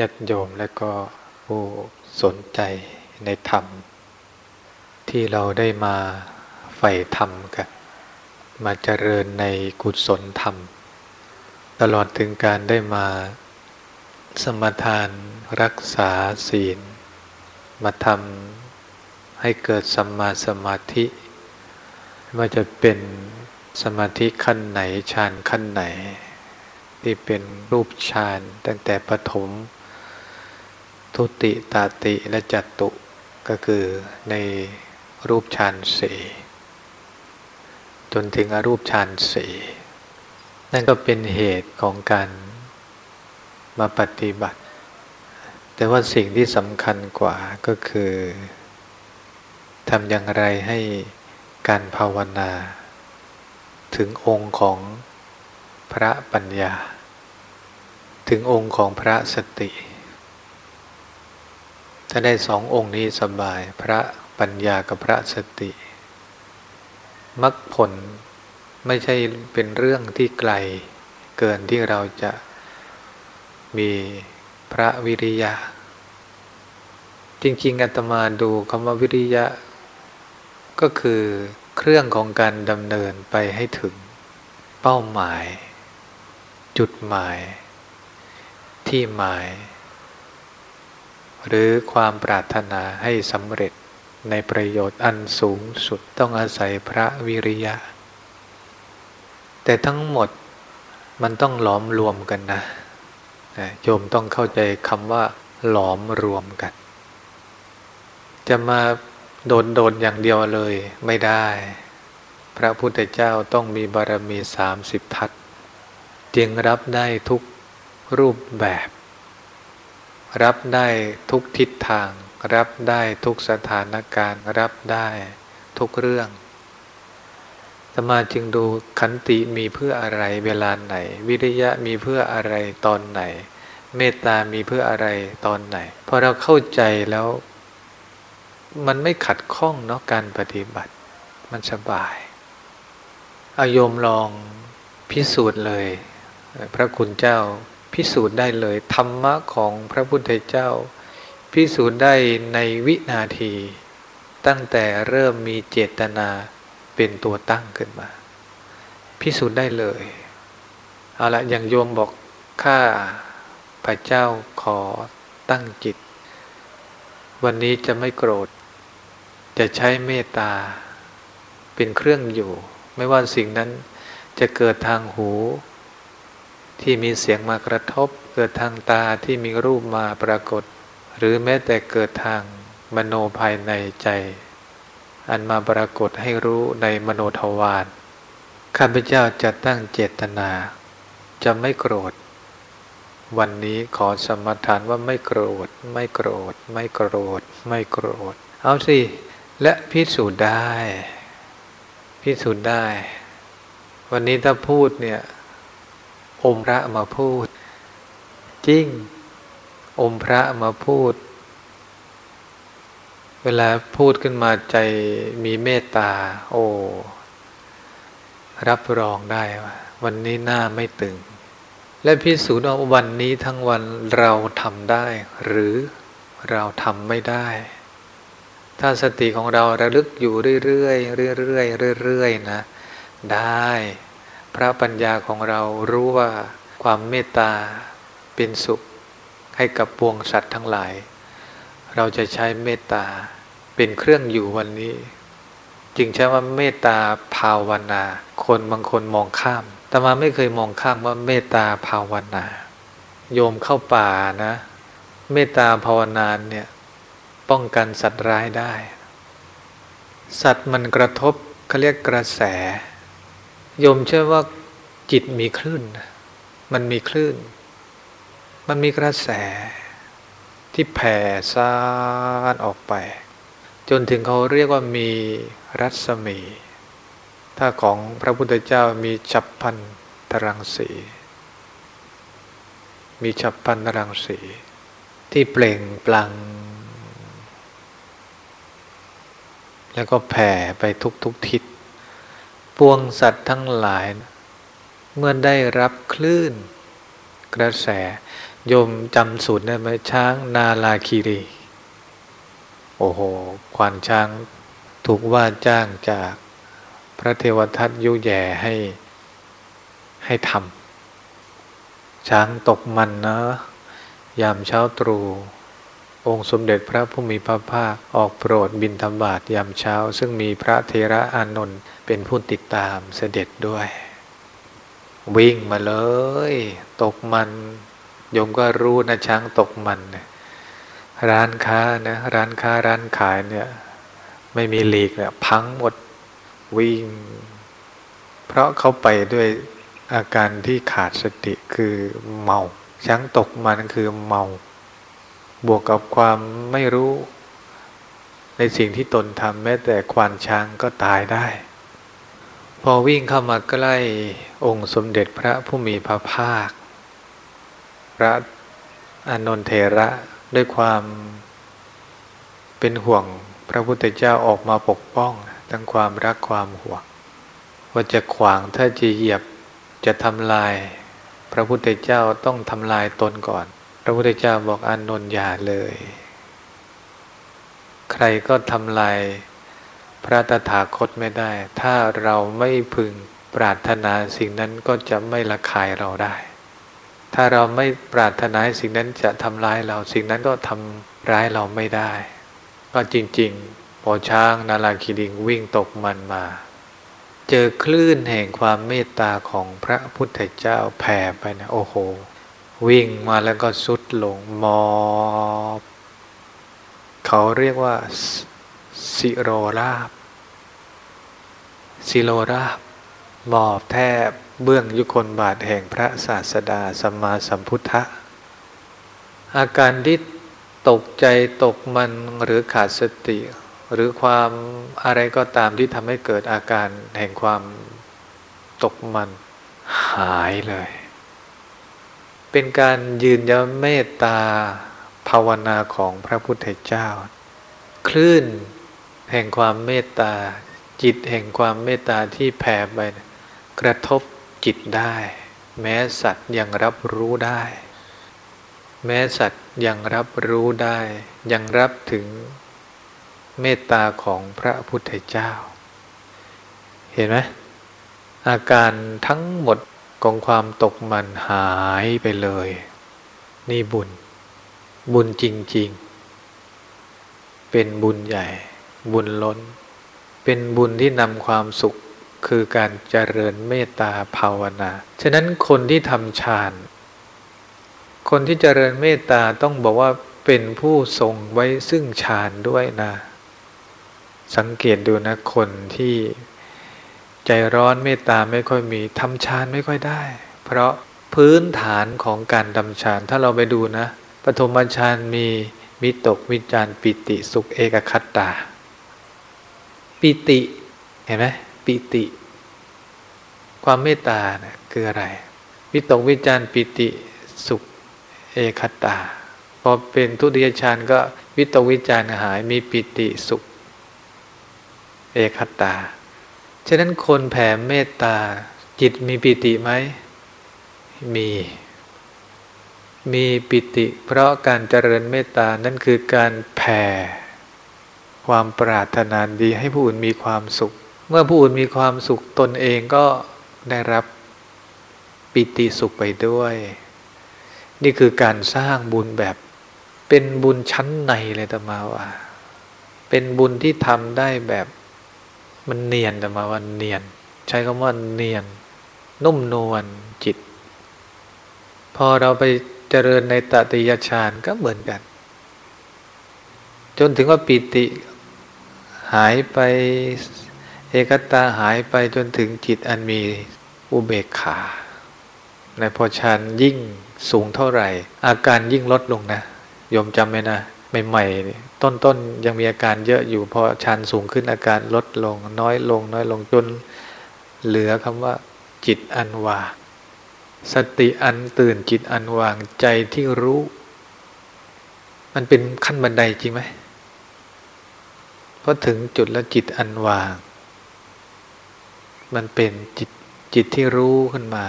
ญาติโยมและก็ผู้สนใจในธรรม ที่เราได้มาใฝ่ธรรมกันมาเจริญในกุศลธรรม ตลอดถึงการได้มาสมทานรักษาศีล มาทำให้เกิดสัมมาสมาธิว่าจะเป็นสมาธิขั้นไหนฌานขั้นไหน ที่เป็นรูปฌานตั้งแต่ปฐม ทุติตาติและจัตุก็คือในรูปฌานสี่จนถึงอรูปฌานสี่นั่นก็เป็นเหตุของการมาปฏิบัติ แต่ว่าสิ่งที่สำคัญกว่าก็คือทำอย่างไรให้การภาวนา ถึงองค์ของพระปัญญา ถึงองค์ของพระสติ ถ้าได้สององค์นี้สบายพระปัญญากับพระสติมรรคผลไม่ใช่เป็นเรื่องที่ไกลเกินที่เราจะมีพระวิริยะ จริงๆอาตมาดูคำว่าวิริยะ ก็คือเครื่องของการดำเนินไปให้ถึงเป้าหมาย จุดหมาย ที่หมาย หรือความปรารถนาให้สำเร็จในประโยชน์อันสูงสุดต้องอาศัยพระวิริยะ แต่ทั้งหมดมันต้องหลอมรวมกันนะโยมต้องเข้าใจคำว่า หลอมรวมกัน จะมาโดนโดนอย่างเดียวเลยไม่ได้ พระพุทธเจ้าต้องมีบารมีสามสิบทัศจึงรับได้ทุกรูปแบบ รับได้ทุกทิศทาง รับได้ทุกสถานการณ์ รับได้ทุกเรื่องตมาจึงดูขันติมีเพื่ออะไรเวลาไหน วิริยะมีเพื่ออะไรตอนไหน เมตตามีเพื่ออะไรตอนไหนพอเราเข้าใจแล้ว มันไม่ขัดข้องเนาะการปฏิบัติ มันสบายอายมลองพิสูจน์เลย พระคุณเจ้า พิสูจน์ได้เลย ธรรมะของพระพุทธเจ้า พิสูจน์ได้ในวินาที ตั้งแต่เริ่มมีเจตนาเป็นตัวตั้งขึ้นมา พิสูจน์ได้เลยเอาละอย่างโยมบอกข้าพระเจ้าขอตั้งจิต วันนี้จะไม่โกรธ จะใช้เมตตา เป็นเครื่องอยู่ ไม่ว่าสิ่งนั้นจะเกิดทางหู ที่มีเสียงมากระทบ เกิดทางตาที่มีรูปมาปรากฏ หรือแม้แต่เกิดทางมโนภายในใจ อันมาปรากฏให้รู้ในมโนทวารข้าพเจ้าจะตั้งเจตนา จะไม่โกรธ วันนี้ขอสมทานว่าไม่โกรธ ไม่โกรธ ไม่โกรธ ไม่โกรธ เอาสิ และพิสูจน์ได้ พิสูจน์ได้ วันนี้ถ้าพูดเนี่ย อมพระมาพูด จริง อมพระมาพูด เวลาพูดขึ้นมาใจมีเมตตา โอ้ รับรองได้ว่าวันนี้หน้าไม่ตึง และพิสูจน์ว่าวันนี้ทั้งวันเราทำได้ หรือเราทำไม่ได้ถ้าสติของเราระลึกอยู่เรื่อยๆเรื่อยๆเรื่อยๆนะ ได้ พระปัญญาของเรารู้ว่าความเมตตาเป็นสุขให้กับปวงสัตว์ทั้งหลาย เราจะใช้เมตตาเป็นเครื่องอยู่วันนี้ จึงใช้ว่าเมตตาภาวนา คนบางคนมองข้าม แต่มาไม่เคยมองข้ามว่าเมตตาภาวนา โยมเข้าป่านะ เมตตาภาวนาเนี่ยป้องกันสัตว์ร้ายได้ สัตว์มันกระทบเขาเรียกกระแส โยมเชื่อว่าจิตมีคลื่น มันมีคลื่น มันมีกระแส ที่แผ่ซ่านออกไป จนถึงเขาเรียกว่ามีรัศมี ถ้าของพระพุทธเจ้ามีฉับพันตรังสี มีฉับพันตรังสี ที่เปล่งปลัง แล้วก็แผ่ไปทุกทุกทิศ ปวงสัตว์ทั้งหลาย เมื่อได้รับคลื่น กระแสโยมจำสูตรได้ไหมช้างนาลาคีรี โอ้โห ควานช้างถูกว่าจ้างจากพระเทวทัตยุแย่ให้ให้ทำช้างตกมันนะ ยามเช้าตรู่องค์สมเด็จพระผู้มีพระภาคออกโปรดบินธบาตยามเช้า ซึ่งมีพระเทระอานนท์ เป็นผู้ติดตามเสด็จด้วย วิ่งมาเลย ตกมันโยมก็รู้นะช้างตกมันนร้านค้านะร้านค้าร้านขายเนี่ยไม่มีหลีกเนี่ยพังหมดวิ่ง เพราะเขาไปด้วยอาการที่ขาดสติคือเมาช้างตกมันคือเมา บวกกับความไม่รู้ในสิ่งที่ตนทำแม้แต่ควานช้างก็ตายได้ พอวิ่งเข้ามาใกล้องค์สมเด็จพระผู้มีพระภาค พระอานนทเทระด้วยความเป็นห่วงพระพุทธเจ้าออกมาปกป้อง ทั้งความรักความห่วง ว่าจะขวางถ้าจะเหยียบจะทำลาย พระพุทธเจ้าต้องทำลายตนก่อน พระพุทธเจ้าบอกอานนท์อย่าเลย ใครก็ทำลาย พระตถาคตไม่ได้ ถ้าเราไม่พึงปรารถนาสิ่งนั้นก็จะไม่ละคายเราได้ ถ้าเราไม่ปรารถนาสิ่งนั้นจะทำร้ายเราสิ่งนั้นก็ทำร้ายเราไม่ได้ ก็จริงๆ พอช้างนาลาคิดิงวิ่งตกมันมา เจอคลื่นแห่งความเมตตาของพระพุทธเจ้าแผ่ไปนะโอ้โห วิ่งมาแล้วก็สุดลงมอบเขาเรียกว่าสิโรราบ สิโรราบหมอบแทบเบื้องยุคนบาทแห่งพระศาสดาสัมมาสัมพุทธะ อาการที่ตกใจตกมันหรือขาดสติ หรือความอะไรก็ตามที่ทำให้เกิดอาการแห่งความตกมันหายเลย เป็นการยืนยันเมตตาภาวนาของพระพุทธเจ้า คลื่นแห่งความเมตตา จิตแห่งความเมตตาที่แผ่ไปกระทบจิตได้ แม้สัตว์ยังรับรู้ได้ แม้สัตว์ยังรับรู้ได้ ยังรับถึงเมตตาของพระพุทธเจ้า เห็นไหมอาการทั้งหมดของความตกมันหายไปเลย นี่บุญ บุญจริง ๆ เป็นบุญใหญ่ บุญล้น เป็นบุญที่นำความสุขคือการเจริญเมตตาภาวนา ฉะนั้นคนที่ทำฌาน คนที่เจริญเมตตาต้องบอกว่าเป็นผู้ทรงไว้ซึ่งฌานด้วยนะ สังเกตดูนะคนที่ใจร้อนเมตตาไม่ค่อยมีทำฌานไม่ค่อยได้ เพราะพื้นฐานของการทำฌานถ้าเราไปดูนะ ปฐมฌานมีมิตกวิจารปิติสุขเอกคัตตา ปิติเห็นไหมปิติ ความเมตตาเนี่ยคืออะไร วิตกวิจารปิติสุขเอคตา พอเป็นทุติยฌานก็วิตกวิจารหายมีปิติสุข เอคตา ฉะนั้นคนแผ่เมตตาจิตมีปิติไหม มี มีปิติ เพราะการเจริญเมตตานั่นคือการแผ่ ความปรารถนาดีให้ผู้อื่นมีความสุข เมื่อผู้อื่นมีความสุขตนเองก็ได้รับปิติสุขไปด้วย นี่คือการสร้างบุญแบบเป็นบุญชั้นในเลยตมาว่า เป็นบุญที่ทำได้แบบมันเนียนตมาว่าเนียน ใช้คำว่าเนียน นุ่มนวลจิต พอเราไปเจริญในตติยฌานก็เหมือนกัน จนถึงว่าปิติ หายไปเอกตาหายไปจนถึงจิตอันมีอุเบกขา ในพอฌานยิ่งสูงเท่าไหร่ อาการยิ่งลดลงนะยมจำไหมนะใหม่ๆต้นๆยังมีอาการเยอะอยู่พอฌานสูงขึ้นอาการลดลง น้อยลง น้อยลงจนเหลือคำว่า จิตอันวางสติอันตื่นจิตอันวางใจที่รู้ มันเป็นขั้นบันไดจริงไหม พอถึงจุดแล้วจิตอันวาง มันเป็นจิตจิตที่รู้ขึ้นมา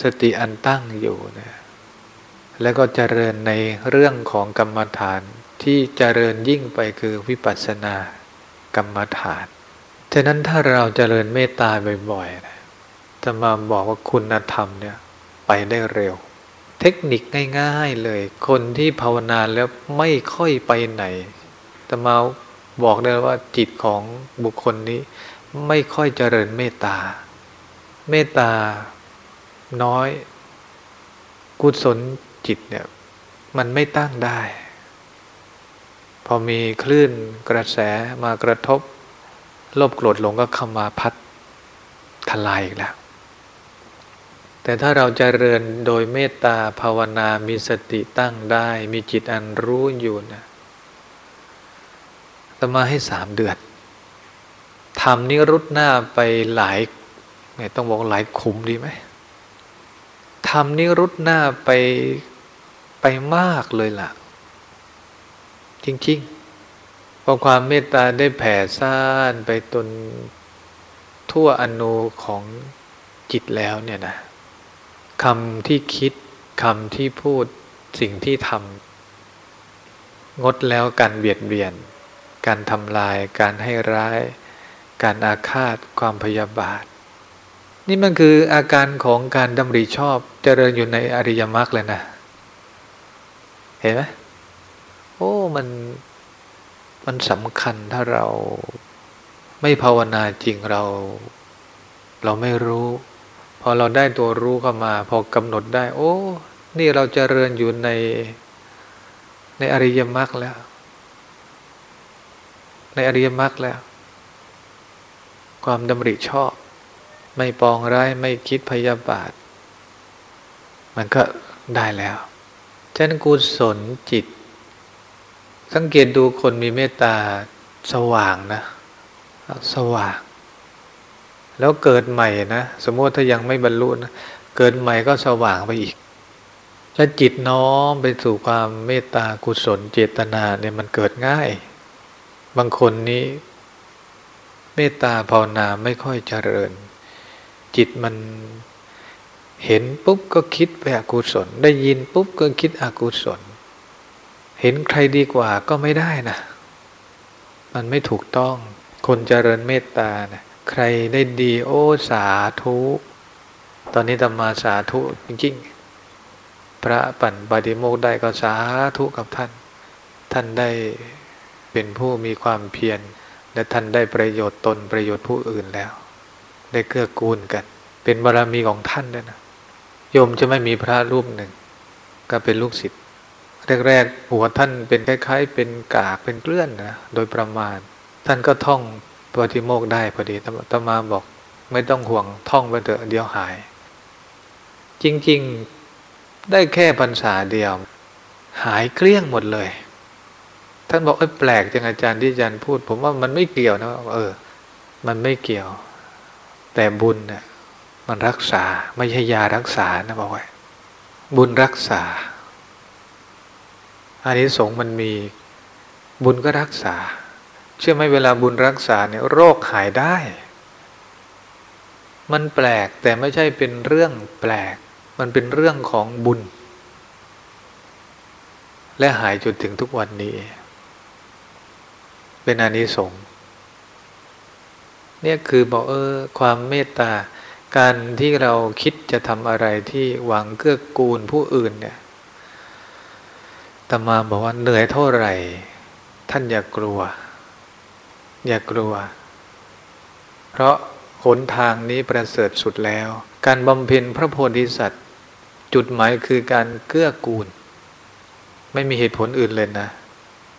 สติอันตั้งอยู่เนี่ยแล้วก็เจริญในเรื่องของกรรมฐานที่เจริญยิ่งไปคือวิปัสสนากรรมฐาน ฉะนั้นถ้าเราเจริญเมตตาบ่อยๆนะจะมาบอกว่าคุณธรรมเนี่ยไปได้เร็ว เทคนิคง่าย ๆเลย คนที่ภาวนาแล้วไม่ค่อยไปไหน จะมาบอกได้ว่าจิตของบุคคลนี้ไม่ค่อยเจริญเมตตา เมตตาน้อย กุศลจิตเนี่ยมันไม่ตั้งได้ พอมีคลื่นกระแสมากระทบโลภโกรธหลงก็เข้ามาพัดทลายอีกแล้ว แต่ถ้าเราจเจริญโดยเมตตาภาวนามีสติตั้งได้ มีจิตอันรู้อยู่นะ ตมาให้สามเดือนทำนี้รุดหน้าไปหลายเนี่ยต้องบอกหลายขุมดีไหมทำนี้รุดหน้าไปไปมากเลยล่ะ จริงๆพอความเมตตาได้แผ่ซ่านไปตนทั่วอนูของจิตแล้วเนี่ยนะคำที่คิดคำที่พูดสิ่งที่ทำงดแล้วการเบียดเบียน การทำลาย การให้ร้าย การอาฆาต ความพยาบาท นี่มันคืออาการของการดำริชอบเจริญอยู่ในอริยมรรคเลยนะ เห็นไหมโอ้มันมันสำคัญถ้าเราไม่ภาวนาจริงเรา เราไม่รู้ พอเราได้ตัวรู้เข้ามา พอกำหนดได้ โอ้ นี่เราจเจริญอยู่ในในอริยมรรคแล้ว ในอริยมรรคแล้ว ความดำริชอบ ไม่ปองร้าย ไม่คิดพยาบาท มันก็ได้แล้วฉะนั้นกุศลจิต สังเกตดูคนมีเมตตาสว่างนะ สว่าง แล้วเกิดใหม่นะสมมติถ้ายังไม่บรรลุนะเกิดใหม่ก็สว่างไปอีกถ้าจิตน้อมไปสู่ความเมตตากุศลเจตนาเนี่ยมันเกิดง่าย บางคนนี้เมตตาภาวนาไม่ค่อยเจริญ จิตมันเห็นปุ๊บก็คิดไปอกุศล ได้ยินปุ๊บก็คิดอกุศล เห็นใครดีกว่าก็ไม่ได้นะ มันไม่ถูกต้อง คนเจริญเมตตานะใครได้ดีโอ้สาธุตอนนี้ตมาสาธุจริงๆ พระปั่นปฏิโมกได้ก็สาธุกับท่าน ท่านได้ เป็นผู้มีความเพียรและท่านได้ประโยชน์ตนประโยชน์ผู้อื่นแล้ว ได้เกื้อกูลกัน เป็นบารรมีของท่านด้วยนะโยมจะไม่มีพระรูปหนึ่ง ก็เป็นลูกศิษย์แรกๆหัวท่านเป็นคล้าย ๆ เป็นกากเป็นเกลื่อนนะโดยประมาณ ท่านก็ท่องปฏิโมกได้พอดีตมาบอก ไม่ต้องห่วงท่องไปเถอะเดียวหาย จริง ๆ ได้แค่พรรษาเดียว หายเกลี้ยงหมดเลย ท่านบอกเอ้แปลกจังอาจารย์ที่อาจารย์พูด ผมว่ามันไม่เกี่ยวนะเออ มันไม่เกี่ยว แต่บุญเนี่ยมันรักษา ไม่ใช่ยารักษานะบอกไว้บุญรักษาอันนี้สงมันมีบุญก็รักษา เชื่อไหมเวลาบุญรักษาเนี่ยโรคหายได้ มันแปลกแต่ไม่ใช่เป็นเรื่องแปลก มันเป็นเรื่องของบุญ และหายจนถึงทุกวันนี้ เป็นอนิสงส์เนี่ยคือบอกเออความเมตตา การที่เราคิดจะทำอะไรที่หวังเกื้อกูลผู้อื่นเนี่ยตมาบอกว่าเหนื่อยเท่าไหร่ ท่านอย่ากลัว อย่ากลัว เพราะหนทางนี้ประเสริฐสุดแล้ว การบำเพ็ญพระโพธิสัตว์ จุดหมายคือการเกื้อกูล ไม่มีเหตุผลอื่นเลยนะ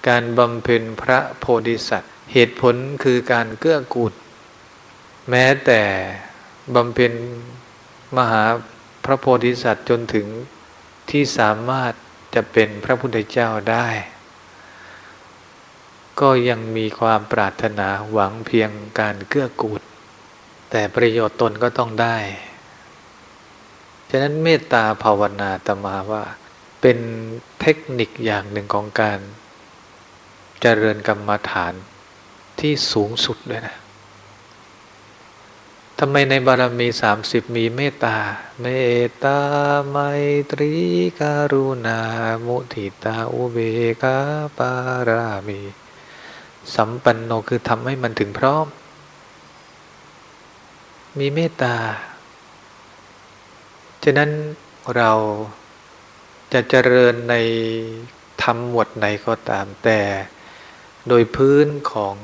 การบำเพ็ญพระโพธิสัตว์ เหตุผลคือการเกื้อกูลแม้แต่บำเพ็ญมหาพระโพธิสัตว์จนถึงที่สามารถจะเป็นพระพุทธเจ้าได้ ก็ยังมีความปรารถนาหวังเพียงการเกื้อกูลแต่ประโยชน์ตนก็ต้องได้ ฉะนั้นเมตตาภาวนาตมาว่า เป็นเทคนิคอย่างหนึ่งของการ เจริญกรรมฐานที่สูงสุดเลยนะทำไมในบารมีสามสิบมีเมตตา เมตตาไมตรีการุณา มุทิตาอุเบกาปารามี สัมปันโนคือทำให้มันถึงพร้อม มีเมตตา ฉะนั้นเราจะเจริญในทำหมวดไหนก็ตามแต่ โดยพื้นของ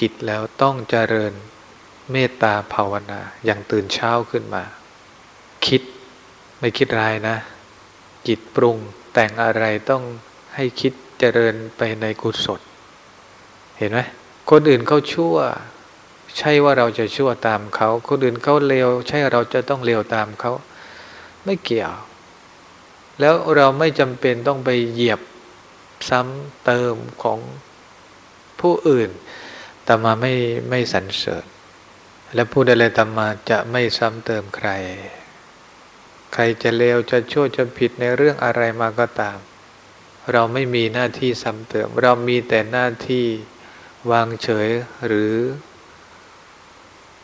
จิตแล้วต้องเจริญเมตตาภาวนาอย่างตื่นเช้าขึ้นมา คิดไม่คิดร้ายนะ จิตปรุงแต่งอะไรต้องให้คิดเจริญไปในกุศลเห็นไหมคนอื่นเขาชั่ว ใช่ว่าเราจะชั่วตามเขาคนอื่นเขาเลวใช่เราจะต้องเลวตามเขาไม่เกี่ยว แล้วเราไม่จำเป็นต้องไปเหยียบซ้ำเติมของ ผู้อื่นตมาไม่ไม่สรรเสริญ และพูดอะไรตามมาจะไม่ซ้ำเติมใคร ใครจะเลวจะชั่วจะผิดในเรื่องอะไรมาก็ตาม เราไม่มีหน้าที่ซ้ำเติม เรามีแต่หน้าที่วางเฉยหรือ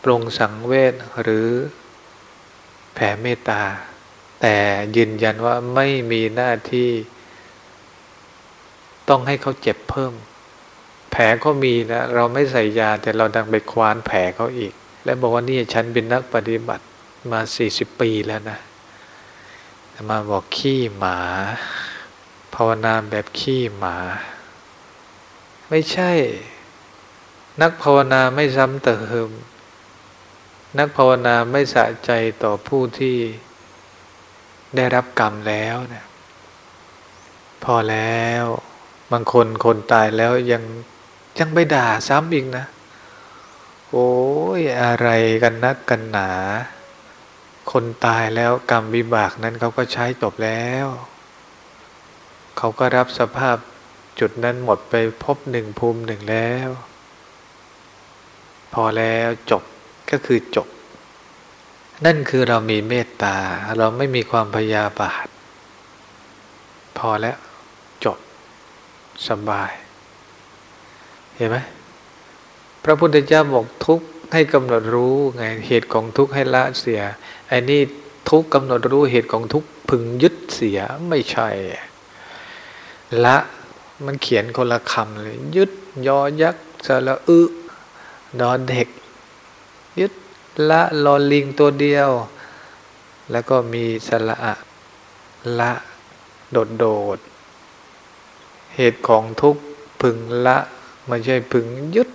ปรงสังเวชหรือแผ่เมตตา แต่ยืนยันว่าไม่มีหน้าที่ ต้องให้เขาเจ็บเพิ่ม แผลก็มีนะเราไม่ใส่ยาแต่เราดังไปควานแผลเขาอีก และบอกว่านี่ฉันเป็นนักปฏิบัติมาสี่สิบปีแล้วนะมาบอกขี้หมา ภาวนาแบบขี้หมา ไม่ใช่ นักภาวนาไม่ซ้ำเติม นักภาวนาไม่สะใจต่อผู้ที่ได้รับกรรมแล้วนะพอแล้ว บางคนคนตายแล้วยัง ยังไปด่าซ้ำอีกนะ โอ้ยอะไรกันนักกันหนา คนตายแล้วกรรมวิบากนั้นเขาก็ใช้จบแล้ว เขาก็รับสภาพจุดนั้นหมดไปพบหนึ่งภูมิหนึ่งแล้ว พอแล้วจบก็คือจบ นั่นคือเรามีเมตตา เราไม่มีความพยาบาท พอแล้วจบสบาย เห็นไหมพระพุทธเจ้าบอกทุกข์ให้กำหนดรู้ไงเหตุของทุกข์ให้ละเสียไอ้นี่ทุกข์กำหนดรู้เหตุของทุกข์พึงยึดเสียไม่ใช่ ละมันเขียนคนละคำเลย ยึดยอยักษ์สระอึดอนเด็ก ยึดละลอลิงตัวเดียว แล้วก็มีสระอะละโดดโดด เหตุของทุกข์พึงละ ไม่ใช่พึงยึด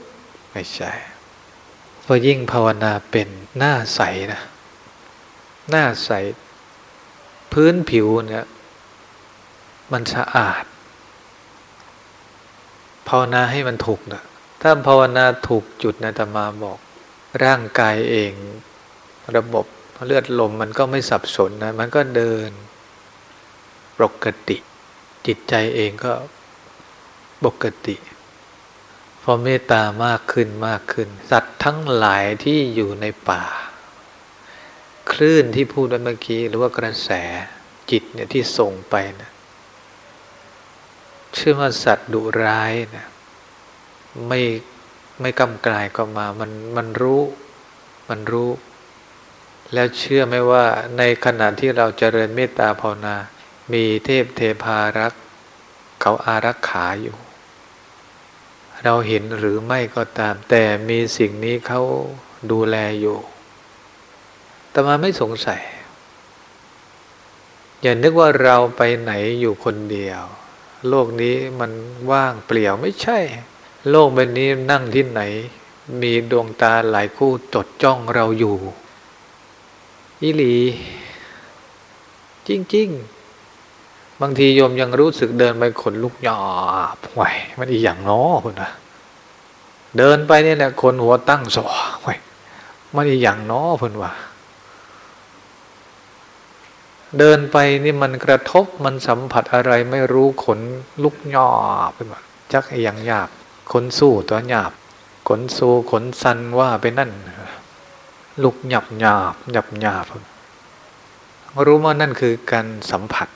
ไม่ใช่พอยิ่งภาวนาเป็นหน้าใสนะ หน้าใส พื้นผิวเนี่ย มันสะอาด ภาวนาให้มันถูกนะถ้าภาวนาถูกจุดนะตมาบอก ร่างกายเอง ระบบเลือดลมมันก็ไม่สับสนนะ มันก็เดินปกติ จิตใจเองก็ปกติ พอเมตตามากขึ้นมากขึ้น สัตว์ทั้งหลายที่อยู่ในป่า คลื่นที่พูดเมื่อกี้ หรือว่ากระแสจิตเนี่ยที่ส่งไปนะเชื่อว่าสัตว์ดุร้ายนะไม่ไม่กำกลายก็มามันมันรู้ มันรู้ แล้วเชื่อไหมว่าในขณะที่เราเจริญเมตตาภาวนา มีเทพเทพารักษ์เขาอารักขาอยู่ เราเห็นหรือไม่ก็ตาม แต่มีสิ่งนี้เขาดูแลอยู่แต่มาไม่สงสัย อย่านึกว่าเราไปไหนอยู่คนเดียว โลกนี้มันว่างเปลี่ยวไม่ใช่ โลกใบนี้นั่งที่ไหน มีดวงตาหลายคู่จดจ้องเราอยู่อิลี จริง ๆ บางทีโยมยังรู้สึกเดินไปขนลุกหยาบไหวยมันอีอย่างน้อคุณนะเดินไปนี่แหละคนหัวตั้งสอไหวยมันอีอย่างน้อคุณว่า เดินไปนี่มันกระทบมันสัมผัสอะไรไม่รู้ขนลุกหยาบเป็นว่าจักไออย่างหยาบขนสู้ตัวหยาบขนสู้ขนสันว่าไปนั่นลุกหยับหยาบหยับหยาบรู้ว่านั่นคือการสัมผัส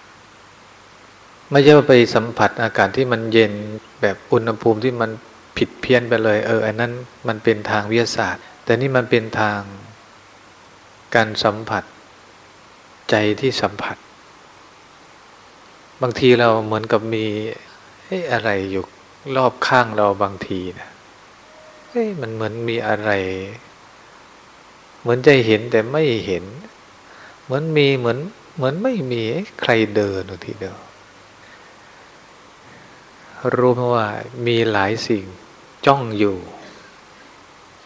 ไม่ใช่ว่าไปสัมผัสอากาศที่มันเย็นแบบอุณหภูมิที่มันผิดเพี้ยนไปเลย เอออันนั้นมันเป็นทางวิทยาศาสตร์ แต่นี่มันเป็นทางการสัมผัส ใจที่สัมผัส บางทีเราเหมือนกับมีอะไรอยู่รอบข้างเราบางทีนะเฮ้มันเหมือนมีอะไร เหมือนจะเห็นแต่ไม่เห็น เหมือนมีเหมือน เหมือนไม่มีใครเดินทีเดียว รู้ไหมว่ามีหลายสิ่งจ้องอยู่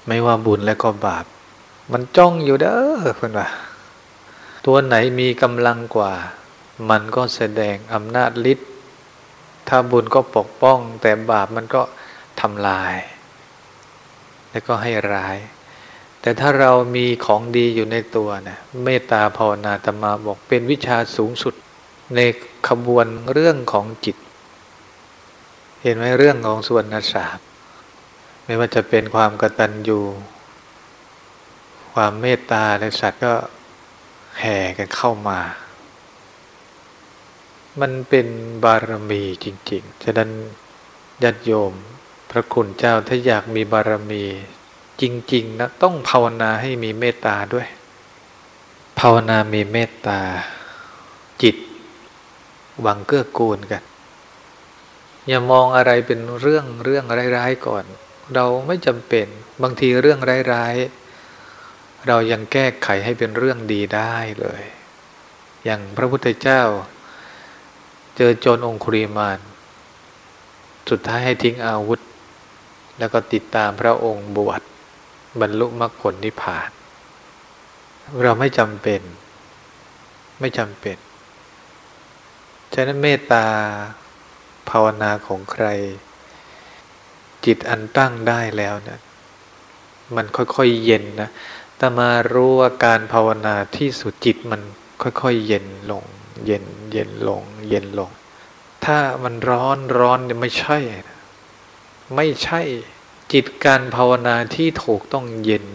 ไม่ว่าบุญและก็บาป มันจ้องอยู่เด้อคุณว่า ตัวไหนมีกำลังกว่า มันก็แสดงอำนาจฤทธิ์ถ้าบุญก็ปกป้อง แต่บาปมันก็ทำลาย แล้วก็ให้ร้าย แต่ถ้าเรามีของดีอยู่ในตัวนะเมตตาภาวนาตมาบอกเป็นวิชาสูงสุดในขบวนเรื่องของจิต เห็นไหมเรื่องของส่วนนาสาบไม่ว่าจะเป็นความกตัญญูความเมตตาในสัตว์ก็แห่กันเข้ามา มันเป็นบารมีจริง ๆ ฉะนั้นญาติโยม พระคุณเจ้าถ้าอยากมีบารมีจริง ๆ นะ ต้องภาวนาให้มีเมตตาด้วย ภาวนามีเมตตา จิตหวังเกื้อกูลกัน อย่ามองอะไรเป็นเรื่องเรื่องร้ายๆก่อน เราไม่จำเป็นบางทีเรื่องร้ายๆเรายังแก้ไขให้เป็นเรื่องดีได้เลย อย่างพระพุทธเจ้า เจอโจรองคุริมานสุดท้ายให้ทิ้งอาวุธ แล้วก็ติดตามพระองค์บวชบรรลุมรรคผลนิพพาน เราไม่จำเป็น ไม่จำเป็น ฉะนั้นเมตตา ภาวนาของใคร จิตอันตั้งได้แล้วเนะี่ยมันค่อยๆเย็นนะแต่มารู้ว่าการภาวนาที่สุดจิตมันค่อยๆเย็นลง เย็นเย็นลง เย็นลง ถ้ามันร้อนร้อนเนี่ยไม่ใช่ไม่ใช่ จิตการภาวนาที่ถูกต้องเย็น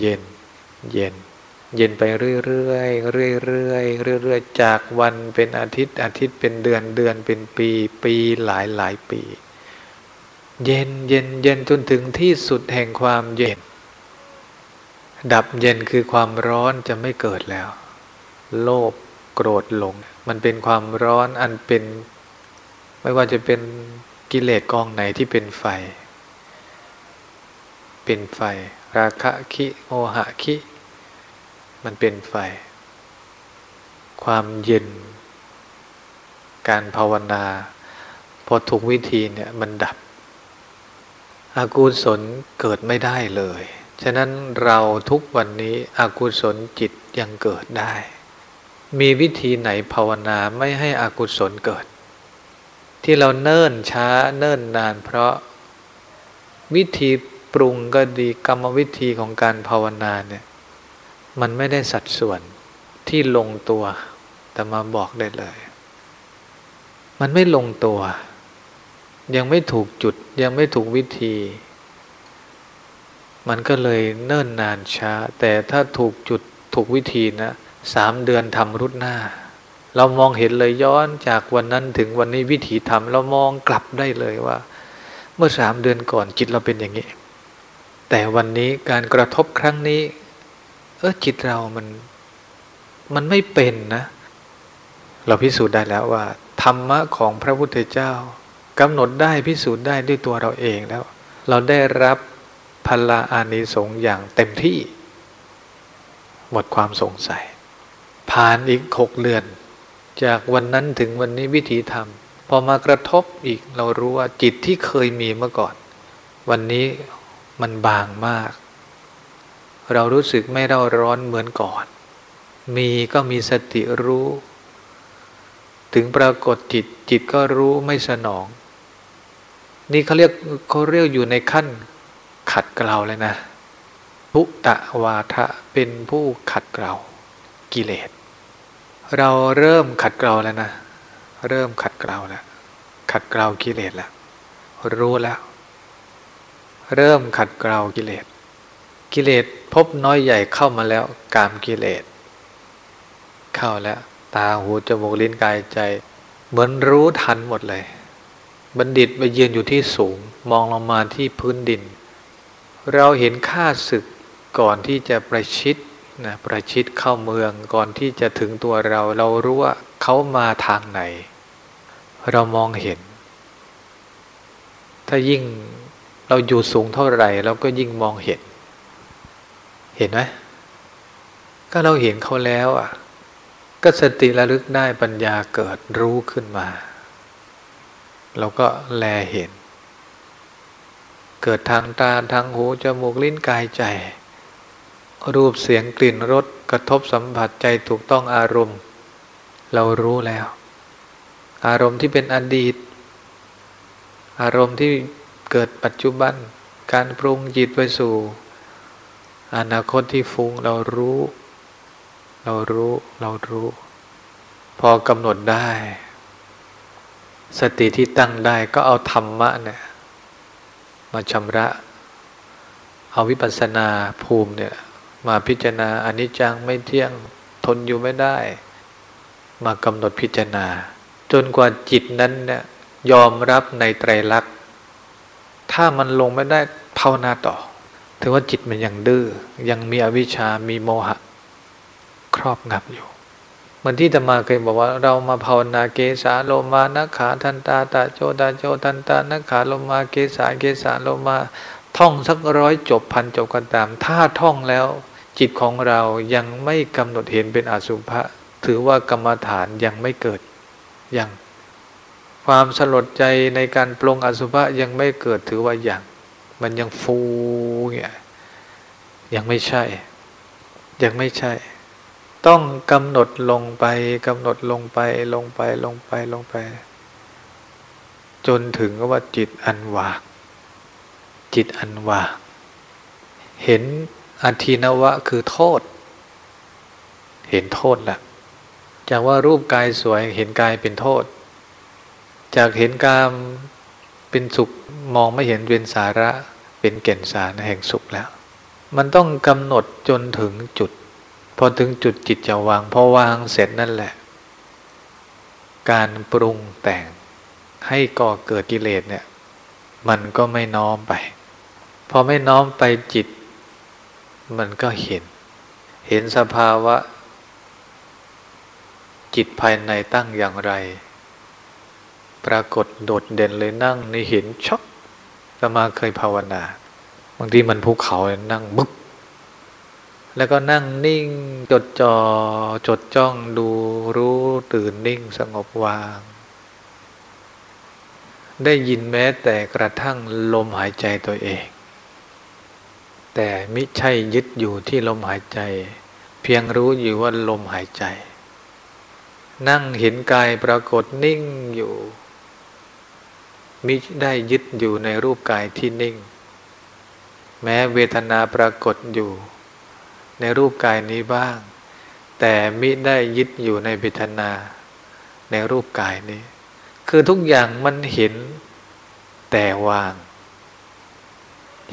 เย็น เย็น เย็นไปเรื่อยๆเรื่อยๆเรื่อยๆเรื่อยๆจากวันเป็นอาทิตย์อาทิตย์เป็นเดือนเดือนเป็นปี ปีหลายหลายปี เย็นเย็นเย็นจนถึงที่สุดแห่งความเย็น ดับเย็นคือความร้อนจะไม่เกิดแล้ว โลภโกรธหลง มันเป็นความร้อนอันเป็น ไม่ว่าจะเป็นกิเลสกองไหนที่เป็นไฟ เป็นไฟ ราคะคิโมหะคิ มันเป็นไฟ ความเย็น การภาวนา พอถูกวิธีเนี่ยมันดับ อากุศลเกิดไม่ได้เลย ฉะนั้นเราทุกวันนี้อากุศลจิตยังเกิดได้ มีวิธีไหนภาวนาไม่ให้อกุศลเกิด ที่เราเนิ่นช้าเนิ่นนานเพราะวิธีปรุงก็ดีกรรมวิธีของการภาวนาเนี่ย มันไม่ได้สัดส่วนที่ลงตัว แต่มาบอกได้เลย มันไม่ลงตัว ยังไม่ถูกจุด ยังไม่ถูกวิธี มันก็เลยเนิ่นนานช้า แต่ถ้าถูกจุดถูกวิธีนะสามเดือนทำรุดหน้า เรามองเห็นเลยย้อนจากวันนั้นถึงวันนี้วิถีทำเรามองกลับได้เลยว่า เมื่อสามเดือนก่อนจิตเราเป็นอย่างนี้ แต่วันนี้การกระทบครั้งนี้ เออจิตเรามันมันไม่เป็นนะ เราพิสูจน์ได้แล้วว่า ธรรมะของพระพุทธเจ้ากำหนดได้พิสูจน์ได้ด้วยตัวเราเองแล้ว เราได้รับพลาอานิสงส์อย่างเต็มที่ หมดความสงสัย ผ่านอีกหกเดือน จากวันนั้นถึงวันนี้วิธีทำพอมากระทบอีกเรารู้ว่าจิตที่เคยมีเมื่อก่อน วันนี้มันบางมาก เรารู้สึกไม่เร่าร้อนเหมือนก่อน มีก็มีสติรู้ ถึงปรากฏจิตจิตก็รู้ไม่สนอง นี่เขาเรียกเขาเรียกอยู่ในขั้นขัดเกลาเลยนะพุตะวาทะเป็นผู้ขัดเกลากิเลส เราเริ่มขัดเกลาแล้วนะ เริ่มขัดเกลาแล้วขัดเกลากิเลสแล้วรู้แล้ว เริ่มขัดเกลากิเลส กิเลสพบน้อยใหญ่เข้ามาแล้ว กามกิเลส เข้าแล้ว ตาหูจมูกลิ้นกายใจ เหมือนรู้ทันหมดเลย บัณฑิตไปยืนอยู่ที่สูง มองลงมาที่พื้นดิน เราเห็นค่าศึกก่อนที่จะประชิดนะประชิดเข้าเมืองก่อนที่จะถึงตัวเรา เรารู้ว่าเขามาทางไหน เรามองเห็น ถ้ายิ่งเราอยู่สูงเท่าไหร่ เราก็ยิ่งมองเห็น เห็นไหมก็เราเห็นเขาแล้วอะ ก็สติระลึกได้ปัญญาเกิดรู้ขึ้นมา เราก็แลเห็น เกิดทางตาทางหูจมูกลิ้นกายใจ รูปเสียงกลิ่นรสกระทบสัมผัสใจถูกต้องอารมณ์ เรารู้แล้ว อารมณ์ที่เป็นอดีต อารมณ์ที่เกิดปัจจุบันการปรุงจิตไปสู่ อนาคตที่ฟุ้งเรารู้ เรารู้ เรารู้ พอกำหนดได้ สติที่ตั้งได้ก็เอาธรรมะเนี่ย มาชำระ เอาวิปัสสนาภูมิเนี่ย มาพิจารณาอนิจจังไม่เที่ยงทนอยู่ไม่ได้ มากำหนดพิจารณา จนกว่าจิตนั้นเนี่ยยอมรับในไตรลักษณ์ถ้ามันลงไม่ได้ภาวนาต่อ ถือว่าจิตมันยังดื้อยังมีอวิชามีโมหะ ครอบงำอยู่เหมือนที่ธรรมาเคยบอกว่า เรามาภาวนาเกสาโลมานักขาทันตาตาโจตาโจทันตานักขาโลมาเกสาเกสาโลมา ท่องสักร้อยจบพันจบกันตาม ถ้าท่องแล้ว จิตของเรายังไม่กำหนดเห็นเป็นอสุภะถือว่ากรรมฐานยังไม่เกิดยังความสลดใจในการปลงอสุภะยังไม่เกิดถือว่าอยัง มันยังฟูเงี้ยยังไม่ใช่ ยังไม่ใช่ ต้องกำหนดลงไปกำหนดลงไปลงไปลงไปลงไป จนถึงว่าจิตอันว่างจิตอันว่างเห็นอธินวะคือโทษ เห็นโทษละจากว่ารูปกายสวยเห็นกายเป็นโทษ จากเห็นกาม เป็นสุขมองไม่เห็นเป็นสาระเป็นเก่นสารแห่งสุขแล้ว มันต้องกำหนดจนถึงจุด พอถึงจุดจิตจะวางพอวางเสร็จนั่นแหละ การปรุงแต่งให้ก่อเกิดกิเลสเนี่ย มันก็ไม่น้อมไป พอไม่น้อมไปจิต มันก็เห็น เห็นสภาวะ จิตภายในตั้งอย่างไร ปรากฏโดดเด่นเลยนั่งในเห็นช็อกสมาเคยภาวนา บางทีมันภูเขานั่งบึ๊บแล้วก็นั่งนิ่งจดจอ่อจดจ้องดูรู้ตื่นนิ่งสงบวาง ได้ยินแม้แต่กระทั่งลมหายใจตัวเอง แต่มิใช่ยึดอยู่ที่ลมหายใจ เพียงรู้อยู่ว่าลมหายใจ นั่งเห็นกายปรากฏนิ่งอยู่ มิได้ยึดอยู่ในรูปกายที่นิ่ง แม้เวทนาปรากฏอยู่ ในรูปกายนี้บ้าง แต่มิได้ยึดอยู่ในเวทนา ในรูปกายนี้ คือทุกอย่างมันเห็นแต่วาง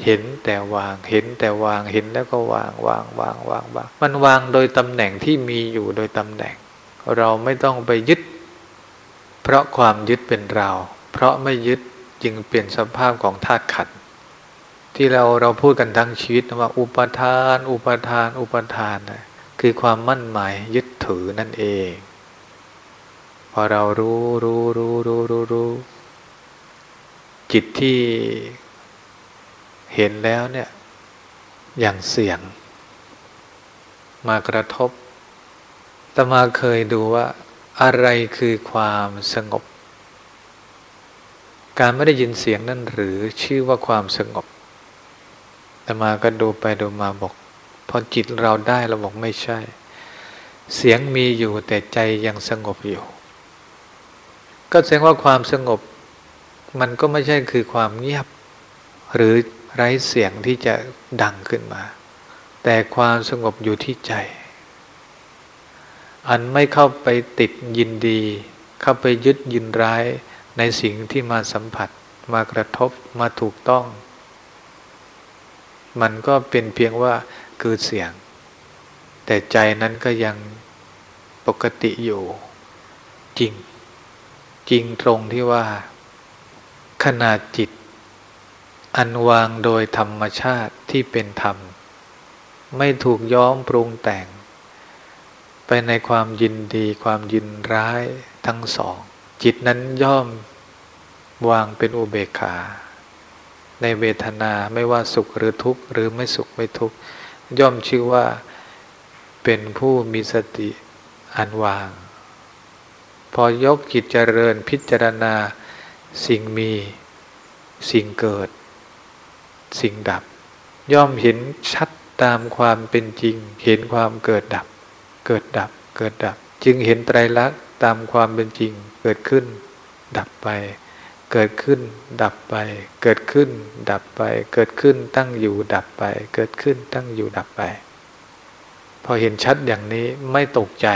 เห็นแต่วาง เห็นแต่วาง เห็นแล้วก็วาง วาง วาง วาง วาง มันวางโดยตำแหน่งที่มีอยู่โดยตำแหน่ง เราไม่ต้องไปยึด เพราะความยึดเป็นเรา เพราะไม่ยึดจึงเปลี่ยนสภาพของธาตุขันที่เราเราพูดกันทั้งชีวิตว่า อุปทาน อุปทาน อุปทานนะคือความมั่นหมายยึดถือนั่นเอง พอเรารู้รู้รู้รู้รู้รู้จิตที่เห็นแล้วเนี่ยอย่างเสียง มากระทบตมาเคยดูว่าอะไรคือความสงบ การไม่ได้ยินเสียงนั่นหรือชื่อว่าความสงบแต่มาก็ดูไปดูมาบอก พอจิตเราได้เราบอกไม่ใช่ เสียงมีอยู่แต่ใจยังสงบอยู่ ก็แสดงว่าความสงบ มันก็ไม่ใช่คือความเงียบ หรือไร้เสียงที่จะดังขึ้นมา แต่ความสงบอยู่ที่ใจ อันไม่เข้าไปติดยินดี เข้าไปยึดยินร้าย ในสิ่งที่มาสัมผัสมากระทบมาถูกต้อง มันก็เป็นเพียงว่าคือเสียง แต่ใจนั้นก็ยังปกติอยู่ จริง จริงตรงที่ว่า ขนาดจิต อันวางโดยธรรมชาติที่เป็นธรรม ไม่ถูกย้อมปรุงแต่ง ไปในความยินดีความยินร้ายทั้งสอง จิตนั้นย่อมวางเป็นอุเบกขา ในเวทนาไม่ว่าสุขหรือทุกข์หรือไม่สุขไม่ทุกข์ย่อมชื่อว่าเป็นผู้มีสติอันวาง พอยกจิตเจริญพิจารณาสิ่งมีสิ่งเกิด สิ่งดับ ย่อมเห็นชัดตามความเป็นจริง เห็นความเกิดดับ เกิดดับเกิดดับ จึงเห็นไตรลักษณ ตามความเป็นจริง เกิดขึ้น ดับไป เกิดขึ้น ดับไป เกิดขึ้น ดับไป เกิดขึ้นตั้งอยู่ดับไป เกิดขึ้นตั้งอยู่ดับไป พอเห็นชัดอย่างนี้ไม่ตกใจ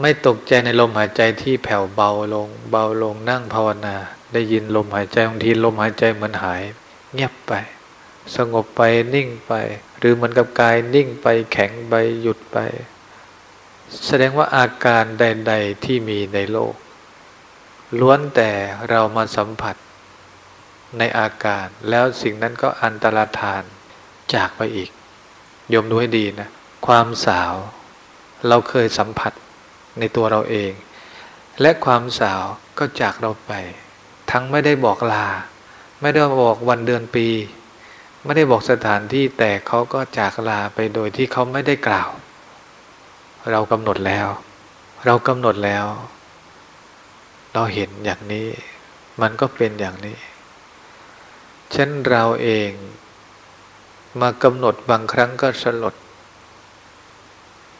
ไม่ตกใจในลมหายใจที่แผ่วเบาลง เบาลงนั่งภาวนา ได้ยินลมหายใจบางทีลมหายใจเหมือนหาย เงียบไป สงบไปนิ่งไป หรือเหมือนกับกายนิ่งไปแข็งไปหยุดไป แสดงว่าอาการใด ๆที่มีในโลก ล้วนแต่เรามาสัมผัสในอาการ แล้วสิ่งนั้นก็อันตรธานจากไปอีกยมดูให้ดีนะ ความสาว เราเคยสัมผัสในตัวเราเอง และความสาวก็จากเราไป ทั้งไม่ได้บอกลา ไม่ได้บอกวันเดือนปี ไม่ได้บอกสถานที่แต่เขาก็จากลาไปโดยที่เขาไม่ได้กล่าว เรากำหนดแล้ว เรากำหนดแล้ว เราเห็นอย่างนี้ มันก็เป็นอย่างนี้เช่นเราเองมากำหนดบางครั้งก็สลด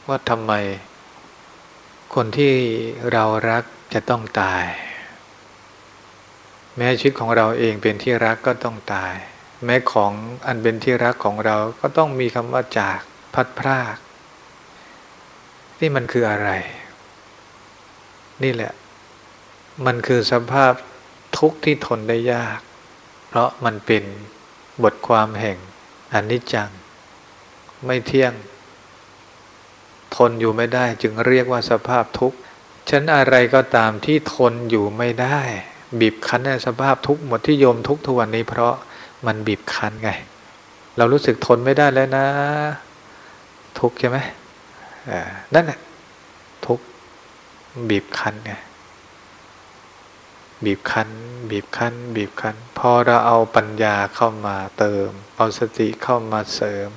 ว่าทำไม คนที่เรารักจะต้องตาย แม้ชีวิตของเราเองเป็นที่รักก็ต้องตาย แม้ของอันเป็นที่รักของเราก็ต้องมีคำว่าจากพัดพราก นี่มันคืออะไร นี่แหละ มันคือสภาพทุกข์ที่ทนได้ยาก เพราะมันเป็นบทความแห่งอนิจจัง ไม่เที่ยง ทนอยู่ไม่ได้ จึงเรียกว่าสภาพทุกข์ฉันอะไรก็ตามที่ทนอยู่ไม่ได้ บีบคั้นในสภาพทุกข์หมดที่โยมทุกทุกวันนี้ เพราะมันบีบคั้นไง เรารู้สึกทนไม่ได้แล้วนะ ทุกข์ใช่ไหม นั่นแหละทุกบีบคั้นไงบีบคั้น บีบคั้น บีบคั้น พอเราเอาปัญญาเข้ามาเติม เอาสติเข้ามาเสริม